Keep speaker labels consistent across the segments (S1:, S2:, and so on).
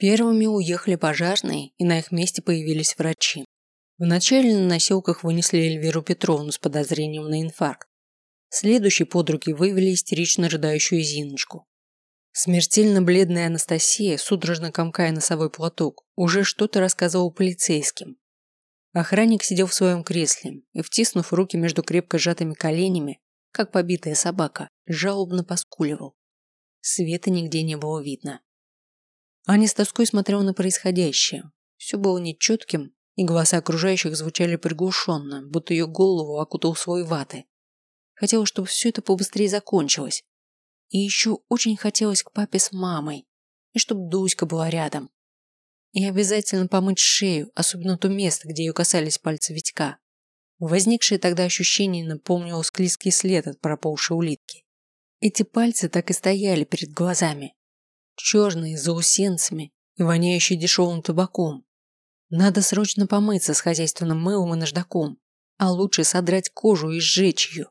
S1: Первыми уехали пожарные, и на их месте появились врачи. Вначале на носилках вынесли Эльвиру Петровну с подозрением на инфаркт. Следующей под руки вывели истерично рыдающую Зиночку. Смертельно бледная Анастасия, судорожно комкая носовой платок, уже что-то рассказывала полицейским. Охранник сидел в своем кресле и, втиснув руки между крепко сжатыми коленями, как побитая собака, жалобно поскуливал. Света нигде не было видно. Аня с тоской смотрела на происходящее. Все было нечетким, и голоса окружающих звучали приглушенно, будто ее голову окутал свой ваты. Хотела, чтобы все это побыстрее закончилось. И еще очень хотелось к папе с мамой, и чтобы Дуська была рядом. И обязательно помыть шею, особенно то место, где ее касались пальцы Витька. Возникшее тогда ощущение напомнило склизкий след от проползшей улитки. Эти пальцы так и стояли перед глазами, черные, заусенцами и воняющие дешевым табаком. Надо срочно помыться с хозяйственным мылом и наждаком, а лучше содрать кожу и сжечь ее.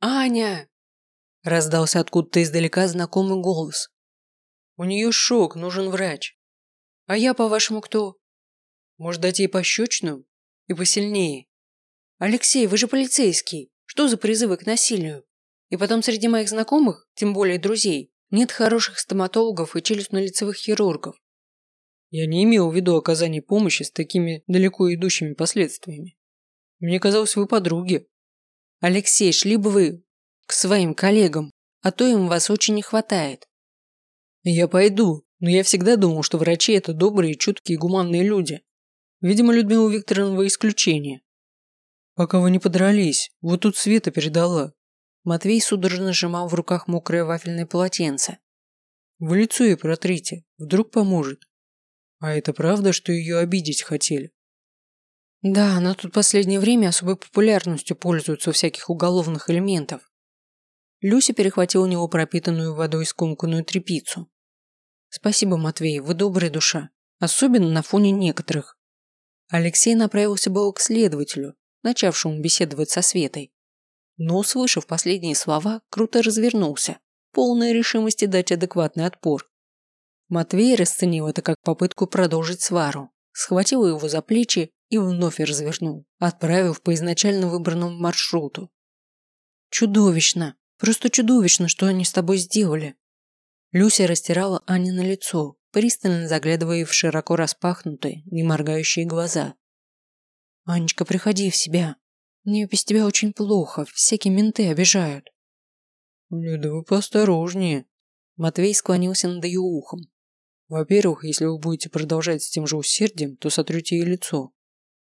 S1: «Аня!» – раздался откуда-то издалека знакомый голос. «У нее шок, нужен врач. А я, по-вашему, кто? Может, дать ей пощечину? И посильнее? Алексей, вы же полицейский. Что за призывы к насилию? И потом среди моих знакомых, тем более друзей, нет хороших стоматологов и челюстно-лицевых хирургов. Я не имел в виду оказание помощи с такими далеко идущими последствиями. Мне казалось, вы подруги. Алексей, шли бы вы к своим коллегам, а то им вас очень не хватает. Я пойду, но я всегда думал, что врачи – это добрые, чуткие, гуманные люди. Видимо, Людмила Викторовна исключение. Пока вы не подрались, вот тут Света передала. Матвей судорожно сжимал в руках мокрое вафельное полотенце. «Вы лицо ей протрите, вдруг поможет. А это правда, что ее обидеть хотели?» «Да, она тут последнее время особой популярностью пользуется у всяких уголовных элементов». Люся перехватила у него пропитанную водой скомканную тряпицу. «Спасибо, Матвей, вы добрая душа, особенно на фоне некоторых». Алексей направился было к следователю, начавшему беседовать со Светой но, услышав последние слова, круто развернулся, полной решимости дать адекватный отпор. Матвей расценил это как попытку продолжить свару, схватил его за плечи и вновь развернул, отправив по изначально выбранному маршруту. «Чудовищно! Просто чудовищно, что они с тобой сделали!» Люся растирала Ане на лицо, пристально заглядывая в широко распахнутые, не моргающие глаза. «Анечка, приходи в себя. Мне без тебя очень плохо, всякие менты обижают. Люда, вы поосторожнее. Матвей склонился над ее ухом. Во-первых, если вы будете продолжать с тем же усердием, то сотрете ей лицо.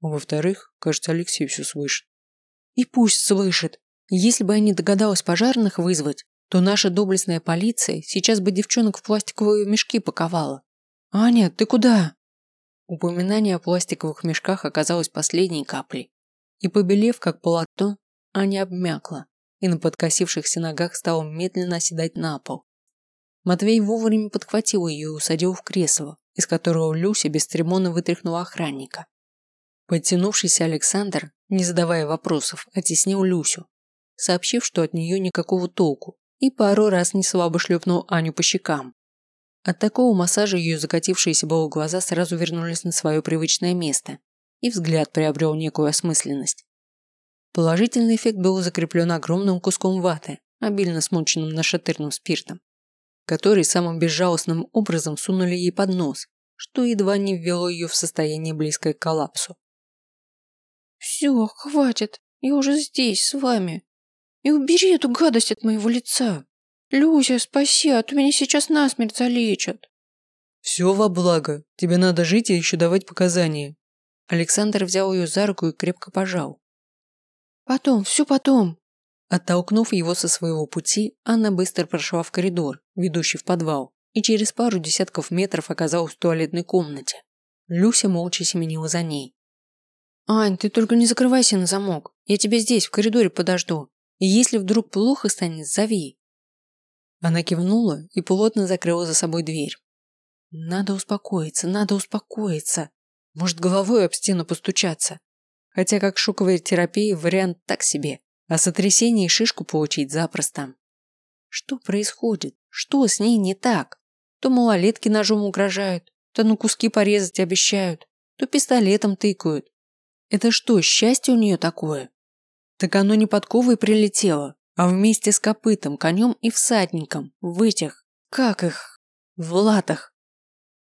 S1: А во-вторых, кажется, Алексей все слышит. И пусть слышит. Если бы я не догадалась пожарных вызвать, то наша доблестная полиция сейчас бы девчонок в пластиковые мешки паковала. Аня, ты куда? Упоминание о пластиковых мешках оказалось последней каплей и, побелев как полотно, Аня обмякла и на подкосившихся ногах стала медленно оседать на пол. Матвей вовремя подхватил ее и усадил в кресло, из которого Люся бесцеремонно вытряхнула охранника. Подтянувшийся Александр, не задавая вопросов, оттеснил Люсю, сообщив, что от нее никакого толку, и пару раз неслабо шлепнул Аню по щекам. От такого массажа ее закатившиеся было глаза сразу вернулись на свое привычное место, и взгляд приобрел некую осмысленность. Положительный эффект был закреплен огромным куском ваты, обильно смоченным нашатырным спиртом, который самым безжалостным образом сунули ей под нос, что едва не ввело ее в состояние близкое к коллапсу. «Все, хватит, я уже здесь, с вами. И убери эту гадость от моего лица. Люся, спаси, а то меня сейчас насмерть залечат». «Все во благо. Тебе надо жить и еще давать показания. Александр взял ее за руку и крепко пожал. «Потом, все потом!» Оттолкнув его со своего пути, Анна быстро прошла в коридор, ведущий в подвал, и через пару десятков метров оказалась в туалетной комнате. Люся молча семенила за ней. «Ань, ты только не закрывайся на замок. Я тебя здесь, в коридоре подожду. И если вдруг плохо станет, зови». Она кивнула и плотно закрыла за собой дверь. «Надо успокоиться, надо успокоиться. Может, головой об стену постучаться. Хотя как шоковая терапия вариант так себе, а сотрясение и шишку получить запросто. Что происходит? Что с ней не так? То малолетки ножом угрожают, то на куски порезать обещают, то пистолетом тыкают. Это что, счастье у нее такое? Так оно не подковой прилетело, а вместе с копытом, конем и всадником, в этих, как их, в латах.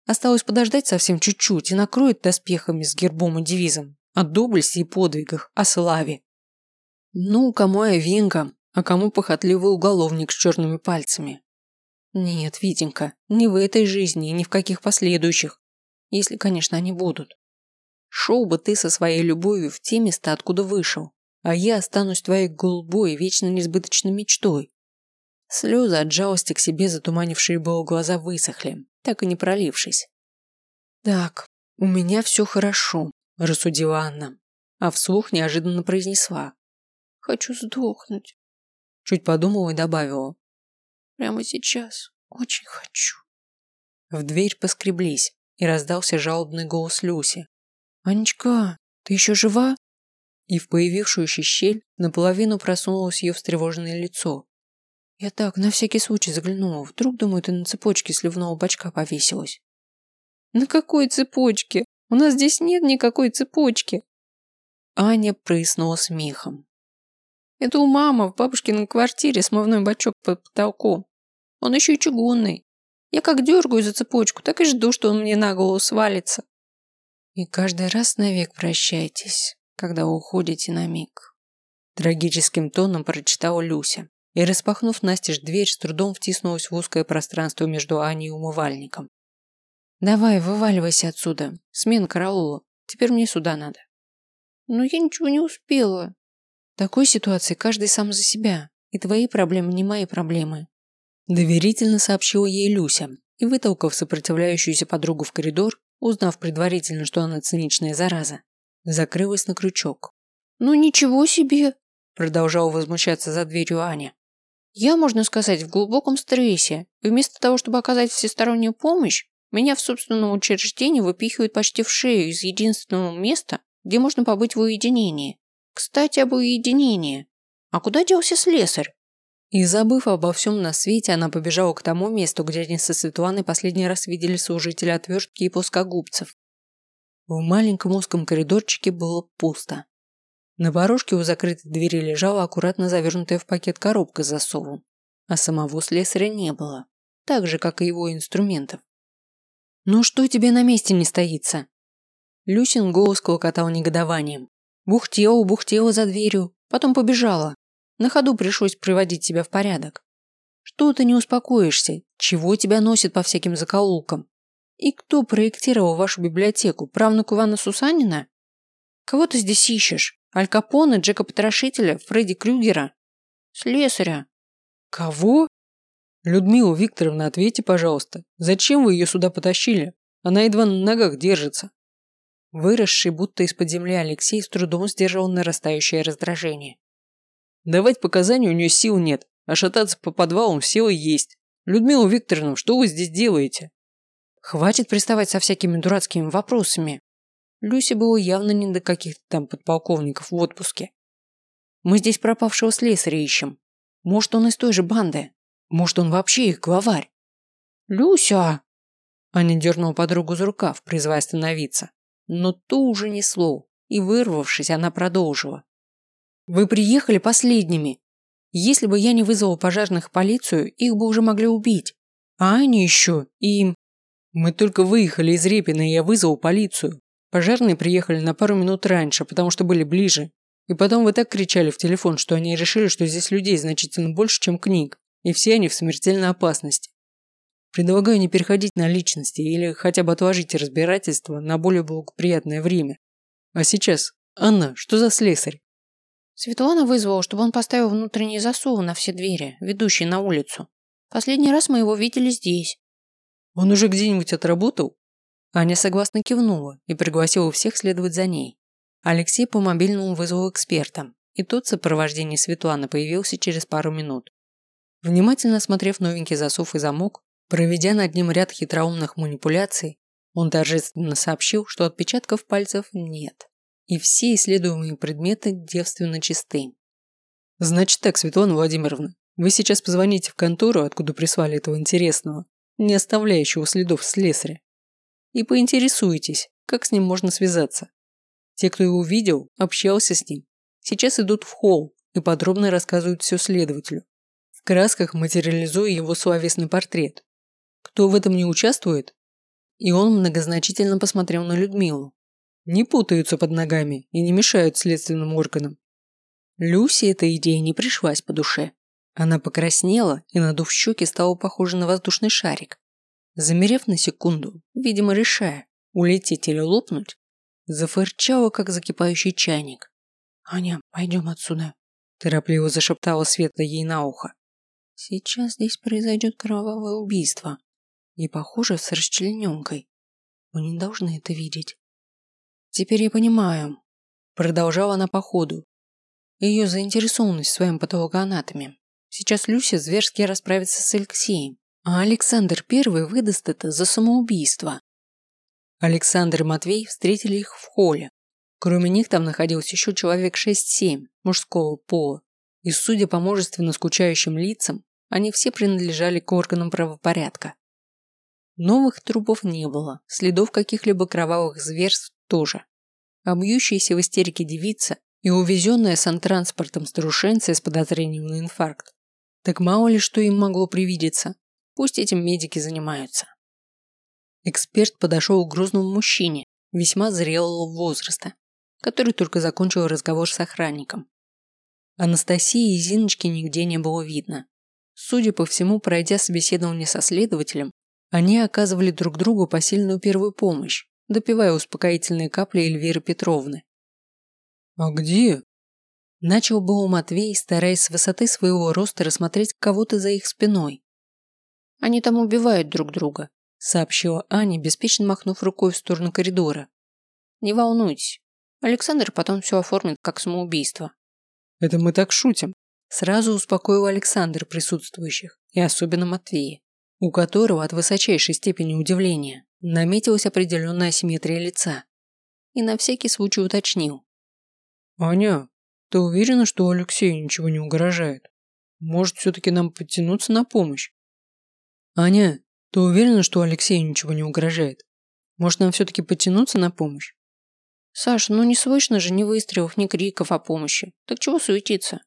S1: Осталось подождать совсем чуть-чуть и накроет доспехами с гербом и девизом о доблести и подвигах, о славе. Ну, кому Авинка, а кому похотливый уголовник с черными пальцами. Нет, Витенька, не в этой жизни и ни в каких последующих, если, конечно, они будут. Шел бы ты со своей любовью в те места, откуда вышел, а я останусь твоей голубой, вечно несбыточной мечтой. Слезы от жалости к себе, затуманившие было глаза, высохли, так и не пролившись. «Так, у меня все хорошо», – рассудила Анна, а вслух неожиданно произнесла. «Хочу сдохнуть». Чуть подумала и добавила. «Прямо сейчас очень хочу». В дверь поскреблись, и раздался жалобный голос Люси. «Анечка, ты еще жива?» И в появившуюся щель наполовину просунулось ее встревоженное лицо. Я так, на всякий случай заглянула. Вдруг, думаю, ты на цепочке сливного бачка повесилась. На какой цепочке? У нас здесь нет никакой цепочки. Аня прыснула смехом. Это у мамы в бабушкиной квартире смывной бачок под потолком. Он еще и чугунный. Я как дергаю за цепочку, так и жду, что он мне на голову свалится. И каждый раз навек прощайтесь, когда уходите на миг. Трагическим тоном прочитала Люся и, распахнув настежь дверь, с трудом втиснулась в узкое пространство между Аней и умывальником. «Давай, вываливайся отсюда. Смена караула. Теперь мне сюда надо». «Но я ничего не успела». В такой ситуации каждый сам за себя, и твои проблемы не мои проблемы. Доверительно сообщила ей Люся и, вытолкав сопротивляющуюся подругу в коридор, узнав предварительно, что она циничная зараза, закрылась на крючок. «Ну ничего себе!» – продолжала возмущаться за дверью Аня. «Я, можно сказать, в глубоком стрессе, и вместо того, чтобы оказать всестороннюю помощь, меня в собственном учреждении выпихивают почти в шею из единственного места, где можно побыть в уединении. Кстати, об уединении. А куда делся слесарь? И забыв обо всем на свете, она побежала к тому месту, где они со Светланой последний раз видели служителя отвертки и плоскогубцев. В маленьком узком коридорчике было пусто. На порожке у закрытой двери лежала аккуратно завернутая в пакет коробка с засовом, а самого слесаря не было, так же, как и его инструментов. «Ну что тебе на месте не стоится?» Люсин голос клокотал негодованием. Бухтела, бухтела за дверью, потом побежала, на ходу пришлось приводить себя в порядок. Что ты не успокоишься? Чего тебя носит по всяким закоулкам? И кто проектировал вашу библиотеку? Правнук Ивана Сусанина? Кого ты здесь ищешь? Аль Капоне, Джека Потрошителя, Фредди Крюгера? Слесаря. Кого? Людмила Викторовна, ответьте, пожалуйста. Зачем вы ее сюда потащили? Она едва на ногах держится. Выросший будто из-под земли Алексей с трудом сдерживал нарастающее раздражение. Давать показания у нее сил нет, а шататься по подвалам силы есть. Людмила Викторовна, что вы здесь делаете? Хватит приставать со всякими дурацкими вопросами. Люсе было явно не до каких-то там подполковников в отпуске. Мы здесь пропавшего слесаря ищем. Может, он из той же банды. Может, он вообще их главарь. Люся! Аня дернула подругу за рукав, призывая остановиться. Но то уже не слов, и вырвавшись, она продолжила. Вы приехали последними. Если бы я не вызвала пожарных полицию, их бы уже могли убить. А они еще и... Мы только выехали из Репина, и я вызвал полицию. Пожарные приехали на пару минут раньше, потому что были ближе. И потом вы так кричали в телефон, что они решили, что здесь людей значительно больше, чем книг, и все они в смертельной опасности. Предлагаю не переходить на личности или хотя бы отложить разбирательство на более благоприятное время. А сейчас, Анна, что за слесарь? Светлана вызвала, чтобы он поставил внутренние засовы на все двери, ведущие на улицу. Последний раз мы его видели здесь. Он уже где-нибудь отработал? Аня согласно кивнула и пригласила всех следовать за ней. Алексей по мобильному вызвал эксперта, и тот в сопровождении Светланы появился через пару минут. Внимательно осмотрев новенький засов и замок, проведя над ним ряд хитроумных манипуляций, он торжественно сообщил, что отпечатков пальцев нет и все исследуемые предметы девственно чисты. Значит так, Светлана Владимировна, вы сейчас позвоните в контору, откуда прислали этого интересного, не оставляющего следов слесаря. И поинтересуетесь, как с ним можно связаться. Те, кто его видел, общался с ним, сейчас идут в холл и подробно рассказывают все следователю. В красках материализуя его словесный портрет. Кто в этом не участвует? И он многозначительно посмотрел на Людмилу. Не путаются под ногами и не мешают следственным органам. Люси эта идея не пришлась по душе. Она покраснела и, надув щеки, стала похожа на воздушный шарик. Замерев на секунду, видимо, решая, улететь или лопнуть, зафырчала, как закипающий чайник. «Аня, пойдем отсюда», – торопливо зашептала Света ей на ухо. «Сейчас здесь произойдет кровавое убийство. И, похоже, с расчлененкой. Мы не должны это видеть». «Теперь я понимаю», – продолжала она по ходу. Ее заинтересованность в своем патологоанатоме. Сейчас Люся зверски расправится с Алексеем, а Александр Первый выдаст это за самоубийство. Александр и Матвей встретили их в холле. Кроме них там находилось еще человек 6-7 мужского пола. И, судя по мужественно скучающим лицам, они все принадлежали к органам правопорядка. Новых трупов не было, следов каких-либо кровавых зверств тоже. А бьющаяся в истерике девица и увезенная сантранспортом старушенция с подозрением на инфаркт. Так мало ли что им могло привидеться. Пусть этим медики занимаются. Эксперт подошел к грузному мужчине, весьма зрелого возраста, который только закончил разговор с охранником. Анастасии и Зиночки нигде не было видно. Судя по всему, пройдя собеседование со следователем, они оказывали друг другу посильную первую помощь, допивая успокоительные капли Эльвиры Петровны. «А где?» Начал было Матвей, стараясь с высоты своего роста рассмотреть кого-то за их спиной. «Они там убивают друг друга», – сообщила Аня, беспечно махнув рукой в сторону коридора. «Не волнуйтесь, Александр потом все оформит как самоубийство». «Это мы так шутим», – сразу успокоил Александр присутствующих, и особенно Матвея, у которого от высочайшей степени удивления наметилась определенная асимметрия лица. И на всякий случай уточнил. «Аня, ты уверена, что Алексею ничего не угрожает? Может, все-таки нам подтянуться на помощь?» «Аня, ты уверена, что Алексею ничего не угрожает? Может, нам все-таки подтянуться на помощь?» «Саша, ну не слышно же ни выстрелов, ни криков о помощи. Так чего суетиться?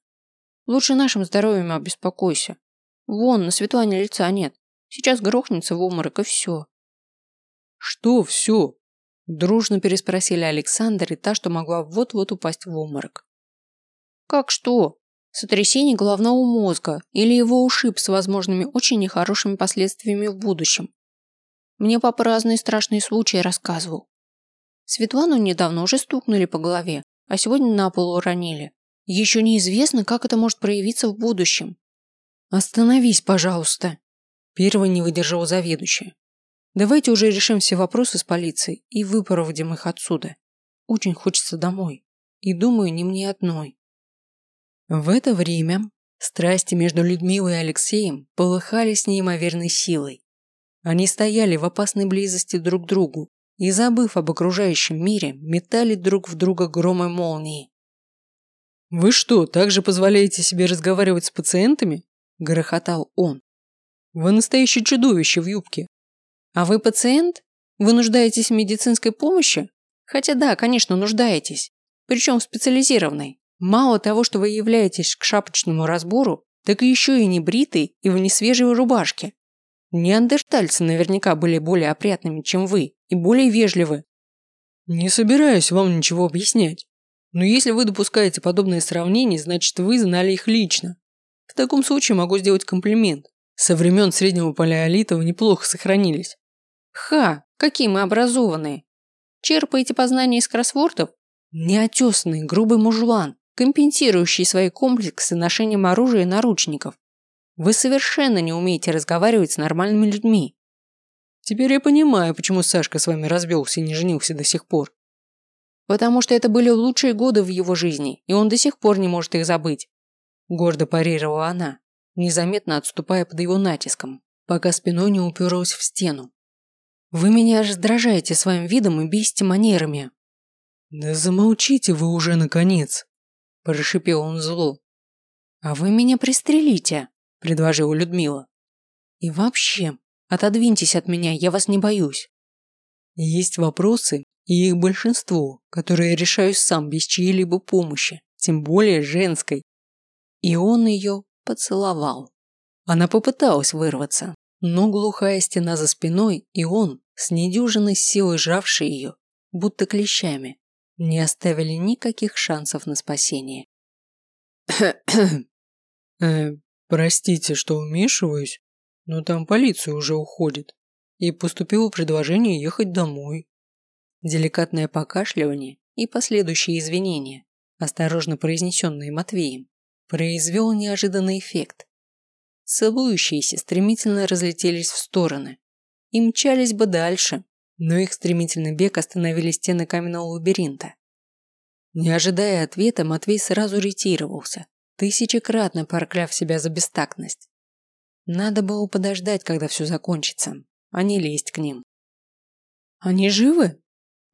S1: Лучше нашим здоровьем обеспокойся. Вон, на Светлане лица нет. Сейчас грохнется в обморок и все». «Что все?» Дружно переспросили Александр и та, что могла вот-вот упасть в обморок. «Как что? Сотрясение головного мозга или его ушиб с возможными очень нехорошими последствиями в будущем. Мне папа разные страшные случаи рассказывал. Светлану недавно уже стукнули по голове, а сегодня на пол уронили. Еще неизвестно, как это может проявиться в будущем. Остановись, пожалуйста. Первый не выдержал заведующая. Давайте уже решим все вопросы с полицией и выпроводим их отсюда. Очень хочется домой. И думаю, не мне одной. В это время страсти между Людмилой и Алексеем полыхали с неимоверной силой. Они стояли в опасной близости друг к другу и, забыв об окружающем мире, метали друг в друга громы молнии. «Вы что, также позволяете себе разговаривать с пациентами?» – грохотал он. «Вы настоящее чудовище в юбке. А вы пациент? Вы нуждаетесь в медицинской помощи? Хотя да, конечно, нуждаетесь. Причем в специализированной. Мало того, что вы являетесь к шапочному разбору, так еще и не бритый и в несвежей рубашке. Неандертальцы наверняка были более опрятными, чем вы, и более вежливы. Не собираюсь вам ничего объяснять. Но если вы допускаете подобные сравнения, значит вы знали их лично. В таком случае могу сделать комплимент. Со времен среднего палеолита вы неплохо сохранились. Ха, какие мы образованные. Черпаете познания из кроссвордов? Неотесанный, грубый мужлан, компенсирующий свои комплексы ношением оружия и наручников. Вы совершенно не умеете разговаривать с нормальными людьми. Теперь я понимаю, почему Сашка с вами развелся и не женился до сих пор. Потому что это были лучшие годы в его жизни, и он до сих пор не может их забыть. Гордо парировала она, незаметно отступая под его натиском, пока спиной не уперлась в стену. Вы меня раздражаете своим видом и бесите манерами. Да замолчите вы уже наконец, – прошипел он зло. «А вы меня пристрелите», – предложила Людмила. «И вообще, отодвиньтесь от меня, я вас не боюсь». Есть вопросы, и их большинство, которые я решаю сам без чьей-либо помощи, тем более женской. И он ее поцеловал. Она попыталась вырваться, но глухая стена за спиной и он, с недюжиной силой сжавший ее, будто клещами, не оставили никаких шансов на спасение.
S2: э, простите, что вмешиваюсь, но там полиция уже уходит, и поступило предложение ехать домой.
S1: Деликатное покашливание и последующие извинения, осторожно произнесенные Матвеем, произвел неожиданный эффект. Целующиеся стремительно разлетелись в стороны и мчались бы дальше, но их стремительный бег остановили стены каменного лабиринта. Не ожидая ответа, Матвей сразу ретировался, тысячекратно прокляв себя за бестактность. Надо было подождать, когда все закончится, а не лезть к ним. «Они живы?»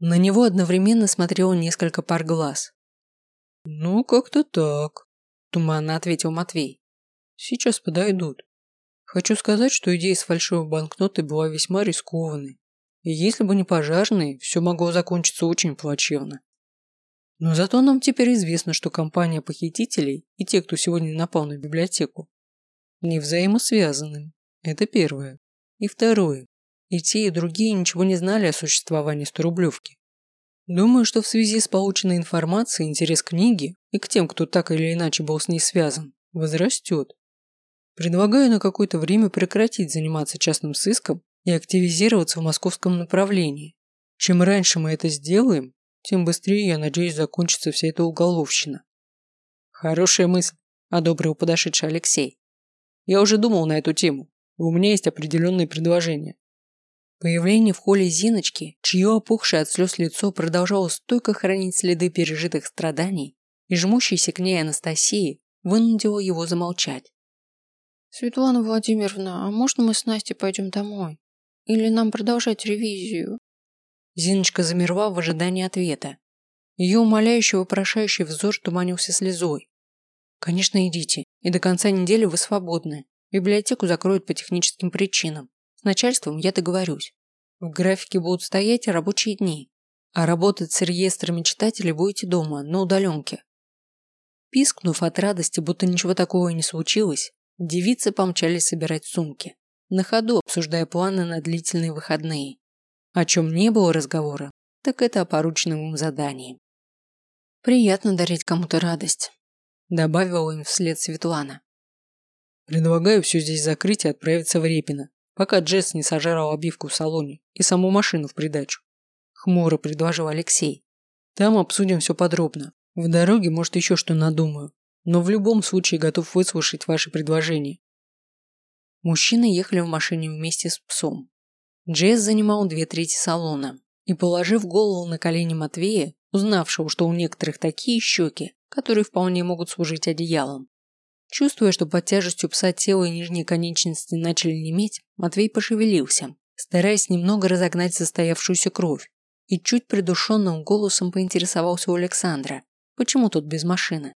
S1: На него одновременно смотрело несколько пар глаз.
S2: «Ну, как-то так», –
S1: туманно ответил Матвей.
S2: «Сейчас подойдут. Хочу сказать, что идея с фальшивой банкнотой была весьма рискованной. Если бы не пожарные, все могло закончиться очень плачевно. Но зато нам теперь известно, что компания похитителей и те, кто сегодня напал на библиотеку, не взаимосвязаны. Это первое. И второе. И те, и другие ничего не знали о существовании сторублевки. Думаю, что в связи с полученной информацией интерес к книге и к тем, кто так или иначе был с ней связан, возрастет. Предлагаю на какое-то время прекратить заниматься частным сыском и активизироваться в московском направлении. Чем раньше мы это сделаем, тем быстрее, я надеюсь, закончится вся эта уголовщина.
S1: Хорошая мысль, одобрил подошедший Алексей. Я уже думал на эту тему, и у меня есть определенные предложения. Появление в холле Зиночки, чье опухшее от слез лицо продолжало стойко хранить следы пережитых страданий, и жмущейся к ней Анастасии, вынудило его замолчать.
S3: «Светлана Владимировна, а можно мы с Настей пойдем домой? Или нам продолжать ревизию?»
S1: Зиночка замерла в ожидании ответа. Ее умоляющий вопрошающий взор туманился слезой. «Конечно, идите, и до конца недели вы свободны. Библиотеку закроют по техническим причинам. С начальством я договорюсь. В графике будут стоять рабочие дни, а работать с реестрами читателей будете дома, на удаленке». Пискнув от радости, будто ничего такого и не случилось, девицы помчались собирать сумки, на ходу обсуждая планы на длительные выходные. О чем не было разговора, так это о порученном им задании. «Приятно дарить кому-то радость», – добавила им вслед Светлана.
S2: «Предлагаю все здесь закрыть и отправиться в Репино, пока Джесс не сожрал обивку в салоне и саму машину в придачу», – хмуро предложил Алексей. «Там обсудим все подробно. В дороге, может, еще что надумаю, но в любом случае готов выслушать ваши предложения».
S1: Мужчины ехали в машине вместе с псом. Джесс занимал две трети салона, и, положив голову на колени Матвея, узнавшего, что у некоторых такие щеки, которые вполне могут служить одеялом. Чувствуя, что под тяжестью пса тело и нижние конечности начали неметь, Матвей пошевелился, стараясь немного разогнать состоявшуюся кровь, и чуть придушенным голосом поинтересовался у Александра, почему тут без машины.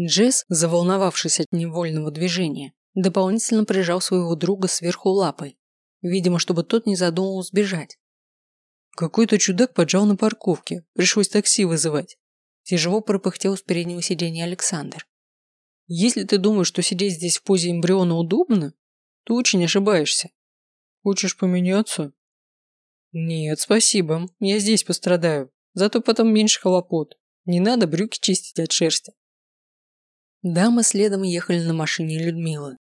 S1: Джесс, заволновавшись от невольного движения, дополнительно прижал своего друга сверху лапой, Видимо, чтобы тот не задумал сбежать.
S2: Какой-то чудак поджал на парковке. Пришлось такси вызывать.
S1: Тяжело пропыхтел с переднего сиденья Александр.
S2: Если ты думаешь, что сидеть здесь в позе эмбриона удобно, то очень ошибаешься. Хочешь поменяться? Нет, спасибо. Я здесь пострадаю. Зато потом меньше хлопот. Не надо брюки чистить от шерсти.
S1: Дамы следом ехали на машине Людмилы.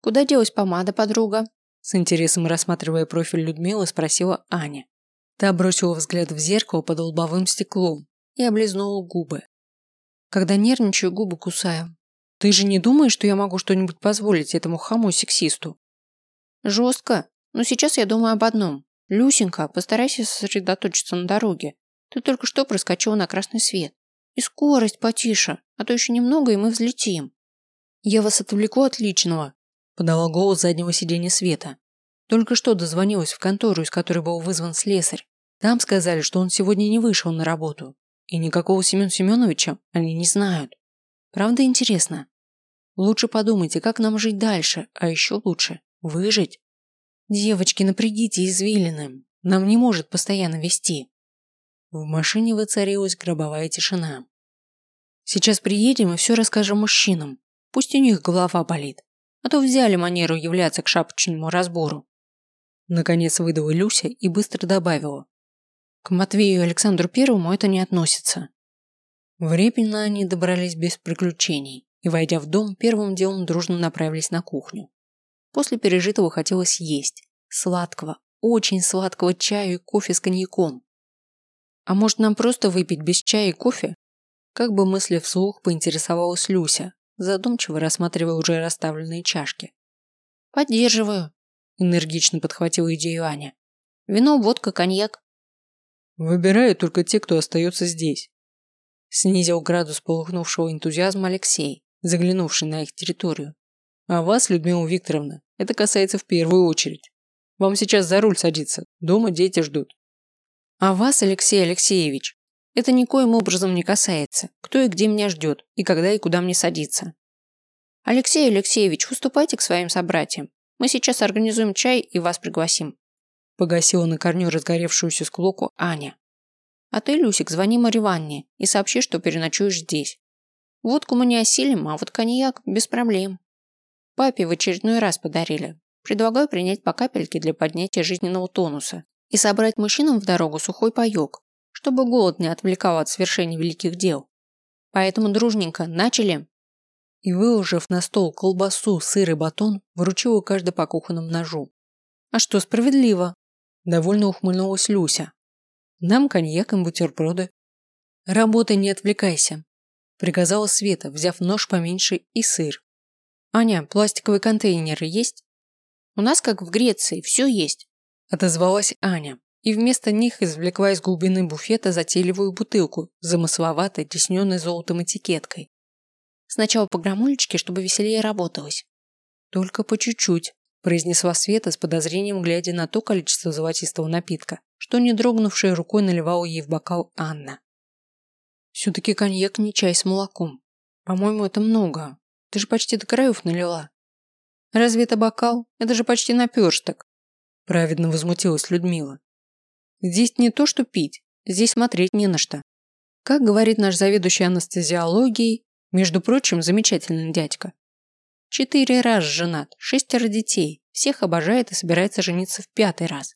S3: Куда делась помада, подруга?
S1: С интересом рассматривая профиль Людмилы, спросила Аня. Та бросила взгляд в зеркало под лобовым стеклом и облизнула губы. Когда нервничаю, губы кусаю. Ты же не думаешь, что я могу что-нибудь позволить этому хаму-сексисту?
S3: Жестко. Но сейчас я думаю об одном. Люсенька, постарайся сосредоточиться на дороге. Ты только что проскочила на красный свет. И скорость потише, а то еще немного, и мы взлетим.
S1: Я вас отвлеку от личного, подала голос заднего сиденья Света. Только что дозвонилась в контору, из которой был вызван слесарь. Там сказали, что он сегодня не вышел на работу. И никакого Семена Семеновича они не знают. Правда интересно? Лучше подумайте, как нам жить дальше, а еще лучше – выжить. Девочки, напрягите извилины. Нам не может постоянно вести. В машине воцарилась гробовая тишина. Сейчас приедем и все расскажем мужчинам. Пусть у них голова болит. А то взяли манеру являться к шапочному разбору. Наконец выдала Люся и быстро добавила. К Матвею и Александру Первому это не относится. В Репино они добрались без приключений и, войдя в дом, первым делом дружно направились на кухню. После пережитого хотелось есть. Сладкого, очень сладкого чая и кофе с коньяком. А может нам просто выпить без чая и кофе? Как бы мысли вслух поинтересовалась Люся, задумчиво рассматривая уже расставленные чашки.
S3: «Поддерживаю», – энергично подхватила идею Аня. «Вино, водка, коньяк».
S2: «Выбираю только те, кто остается здесь», –
S1: снизил градус полыхнувшего энтузиазма Алексей, заглянувший на их территорию.
S2: «А вас, Людмила Викторовна, это касается в первую очередь. Вам сейчас за руль садиться, дома дети ждут».
S1: «А вас, Алексей Алексеевич, это никоим образом не касается, кто и где меня ждет, и когда и куда мне садиться. Алексей Алексеевич, выступайте к своим собратьям. Мы сейчас организуем чай и вас пригласим. Погасила на корню разгоревшуюся склоку Аня. А ты, Люсик, звони Марье Ванне и сообщи, что переночуешь здесь. Водку мы не осилим, а вот коньяк без проблем. Папе в очередной раз подарили. Предлагаю принять по капельке для поднятия жизненного тонуса и собрать мужчинам в дорогу сухой паёк, чтобы голод не отвлекал от свершения великих дел. Поэтому дружненько начали. И выложив на стол колбасу, сыр и батон, вручила каждый по кухонному ножу. А что, справедливо? Довольно ухмыльнулась Люся. Нам коньяк и бутерброды. Работай, не отвлекайся. Приказала Света, взяв нож поменьше и сыр. Аня, пластиковые контейнеры есть? У нас, как в Греции, все есть. Отозвалась Аня и вместо них извлекла из глубины буфета затейливую бутылку замысловатой, тесненной золотом этикеткой. Сначала по грамулечке, чтобы веселее работалось. Только по чуть-чуть, произнесла Света с подозрением, глядя на то количество золотистого напитка, что не дрогнувшей рукой наливала ей в бокал Анна. Все-таки коньяк не чай с молоком. По-моему, это много. Ты же почти до краев налила. Разве это бокал? Это же почти наперсток. Праведно возмутилась Людмила. Здесь не то, что пить, здесь смотреть не на что. Как говорит наш заведующий анестезиологией, между прочим, замечательный дядька. Четыре раз женат, шестеро детей, всех обожает и собирается жениться в пятый раз.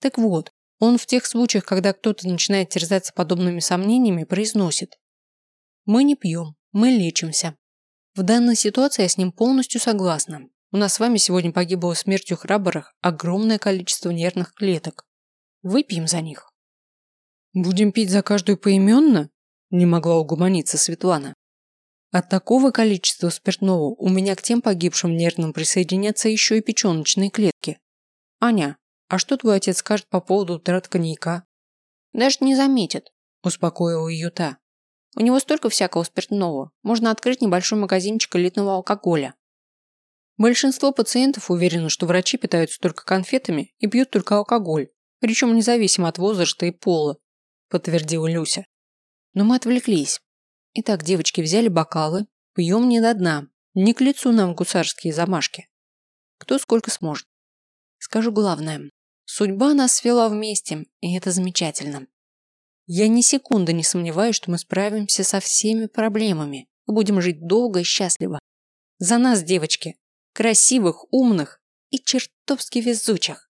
S1: Так вот, он в тех случаях, когда кто-то начинает терзаться подобными сомнениями, произносит «Мы не пьем, мы лечимся». В данной ситуации я с ним полностью согласна. У нас с вами сегодня погибло смертью храбрых огромное количество нервных клеток. Выпьем за них. Будем пить за каждую поименно? Не могла угомониться Светлана. От такого количества спиртного у меня к тем погибшим нервным присоединятся еще и печеночные клетки. Аня, а что твой отец скажет по поводу утрат коньяка? Даже не заметит, успокоила ее та. У него столько всякого спиртного, можно открыть небольшой магазинчик элитного алкоголя. Большинство пациентов уверены, что врачи питаются только конфетами и пьют только алкоголь, причем независимо от возраста и пола, подтвердила Люся. Но мы отвлеклись. Итак, девочки взяли бокалы, пьем не до дна, не к лицу нам гусарские замашки. Кто сколько сможет. Скажу главное. Судьба нас свела вместе, и это замечательно. Я ни секунды не сомневаюсь, что мы справимся со всеми проблемами и будем жить долго и счастливо. За нас, девочки, красивых, умных и чертовски везучих.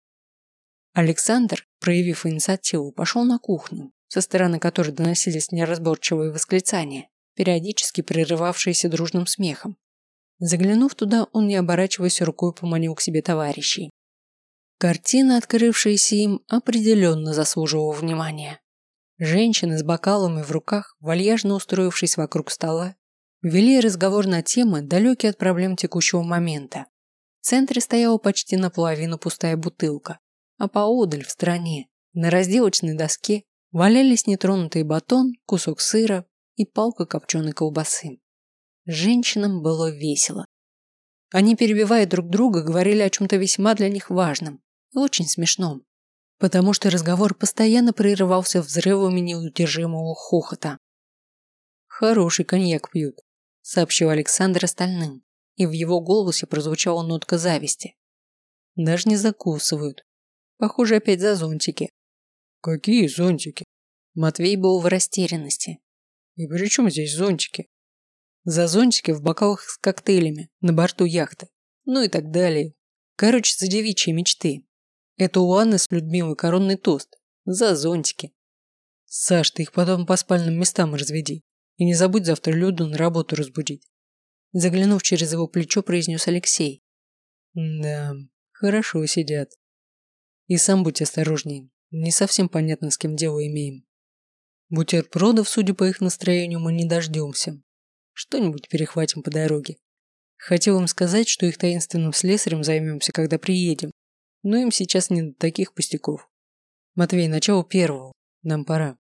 S1: Александр, проявив инициативу, пошел на кухню, со стороны которой доносились неразборчивые восклицания, периодически прерывавшиеся дружным смехом. Заглянув туда, он, не оборачиваясь рукой, поманил к себе товарищей. Картина, открывшаяся им, определенно заслуживала внимания. Женщины с бокалами в руках, вальяжно устроившись вокруг стола, вели разговор на темы, далекие от проблем текущего момента. В центре стояла почти наполовину пустая бутылка, а поодаль, в стороне, на разделочной доске, валялись нетронутый батон, кусок сыра и палка копченой колбасы. Женщинам было весело. Они, перебивая друг друга, говорили о чем-то весьма для них важном и очень смешном, потому что разговор постоянно прерывался взрывами неудержимого хохота. «Хороший коньяк пьют», – сообщил Александр остальным, и в его голосе прозвучала нотка зависти. «Даже не закусывают, Похоже, опять за зонтики.
S2: Какие зонтики?
S1: Матвей был в растерянности.
S2: И при чем здесь зонтики?
S1: За зонтики в бокалах с коктейлями на борту яхты. Ну и так далее. Короче, за девичьи мечты. Это у Анны с Людмилой коронный тост. За зонтики. Саш, ты их потом по спальным местам разведи. И не забудь завтра Люду на работу разбудить. Заглянув через его плечо, произнес Алексей.
S2: Да, хорошо сидят.
S1: И сам будь осторожней. Не совсем понятно, с кем дело имеем. Бутербродов, судя по их настроению, мы не дождемся. Что-нибудь перехватим по дороге. Хотел им сказать, что их таинственным слесарем займемся, когда приедем. Но им сейчас не до таких пустяков. Матвей, начало первого. Нам пора.